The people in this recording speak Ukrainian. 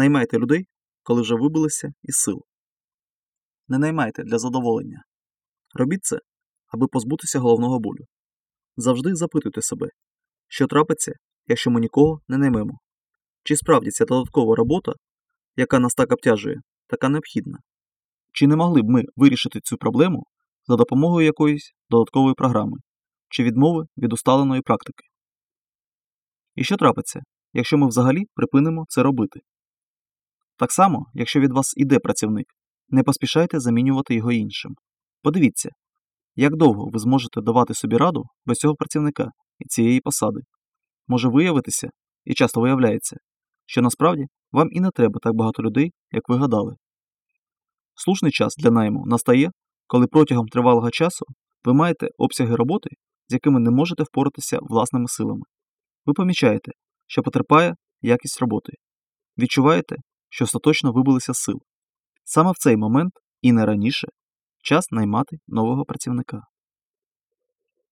Наймайте людей, коли вже вибилися із сил. Не наймайте для задоволення. Робіть це, аби позбутися головного болю. Завжди запитуйте себе, що трапиться, якщо ми нікого не наймемо. Чи справді ця додаткова робота, яка нас так обтяжує, така необхідна? Чи не могли б ми вирішити цю проблему за допомогою якоїсь додаткової програми чи відмови від усталеної практики? І що трапиться, якщо ми взагалі припинимо це робити? Так само, якщо від вас іде працівник, не поспішайте замінювати його іншим. Подивіться, як довго ви зможете давати собі раду без цього працівника і цієї посади. Може виявитися, і часто виявляється, що насправді вам і не треба так багато людей, як ви гадали. Слушний час для найму настає, коли протягом тривалого часу ви маєте обсяги роботи, з якими не можете впоратися власними силами. Ви помічаєте, що потерпає якість роботи. Відчуваєте, що остаточно вибилися сил. Саме в цей момент і не раніше час наймати нового працівника.